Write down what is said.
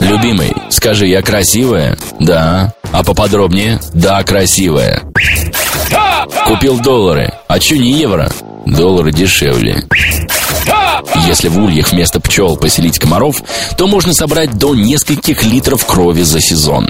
Любимый, скажи, я красивая? Да. А поподробнее? Да, красивая. Купил доллары. А чё не евро? Доллары дешевле. Если в ульях вместо пчел поселить комаров, то можно собрать до нескольких литров крови за сезон.